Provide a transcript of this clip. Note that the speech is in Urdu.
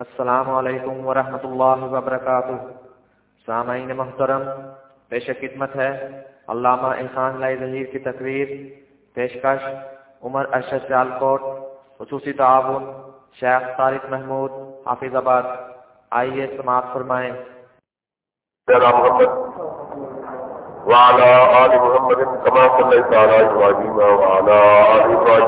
السلام علیکم ورحمۃ اللہ وبرکاتہ۔ سامعین محترم، پیش خدمت ہے علامہ احسان لائی ظہیر کی تقریر، پیشکش عمر ارشد سیال کوٹ خصوصی تعاون شیخ طارق محمود، حافظ آباد۔ آئیے سماعت فرمائیں۔ وعلى آل محمد كما صليت على إبراهيم وعلى آل إبراهيم